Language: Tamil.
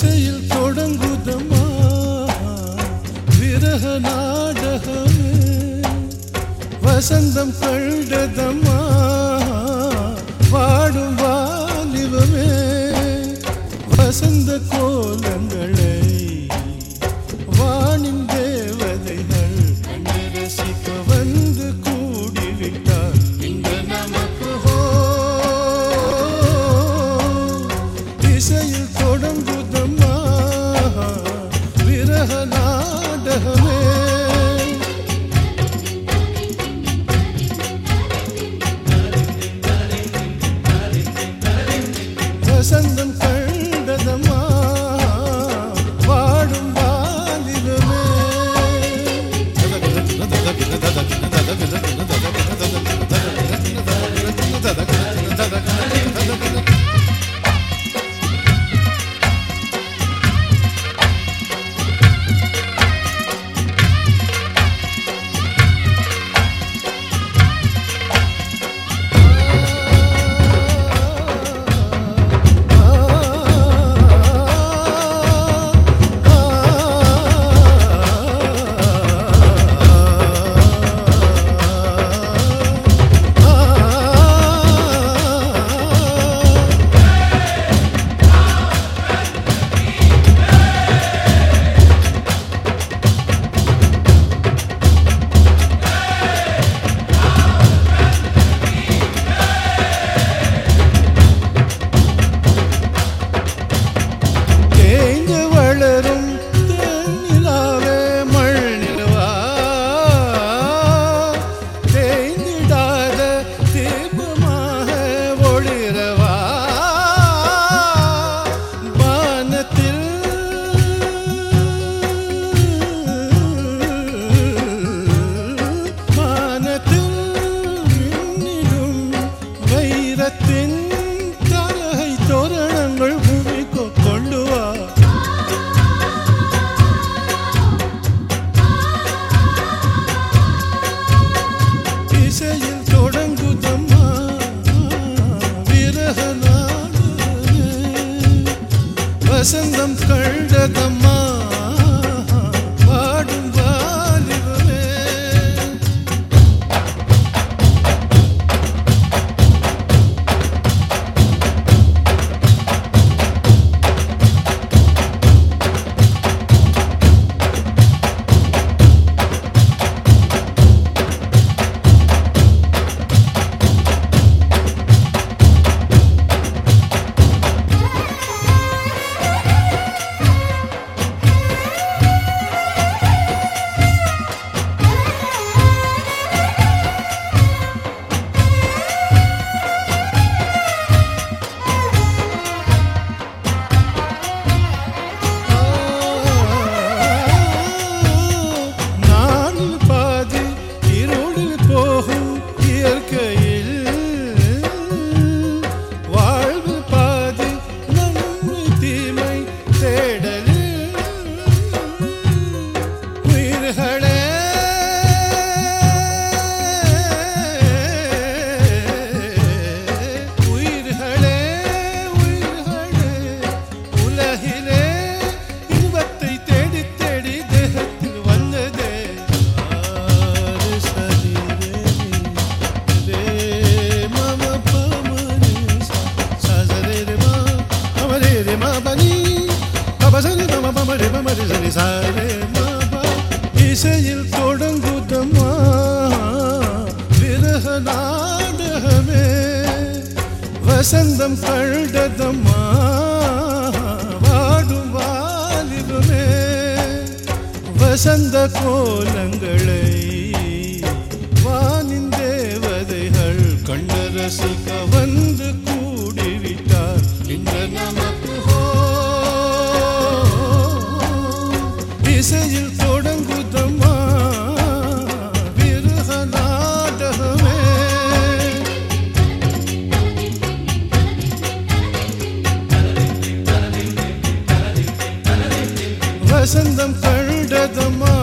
இசையில் தொடங்குதமா விரக நாடகமே. வசந்தம் கழுதமா வாடும் வாலிபமே. வசந்த கோலங்களை. வானின் தேவதைகள் ரசிக்க வந்து கூடிவிட்டார். இந்த நமக்கு இசையில் தொடங்கும் நாடகமே வசந்தம் கண்டதம்மா வாடும் வாலிபமே ஒளிரவா வசந்தம் கண்டது இசையில் தொடங்குதம்மா. விரக நாடகமே வசந்தம் கண்டதம்மா வாடும் வாலிபமே வசந்த கோலங்களை வானின் தேவதைகள் கண்டு ரசிக்க வந்து வசந்தம் கண்டதமா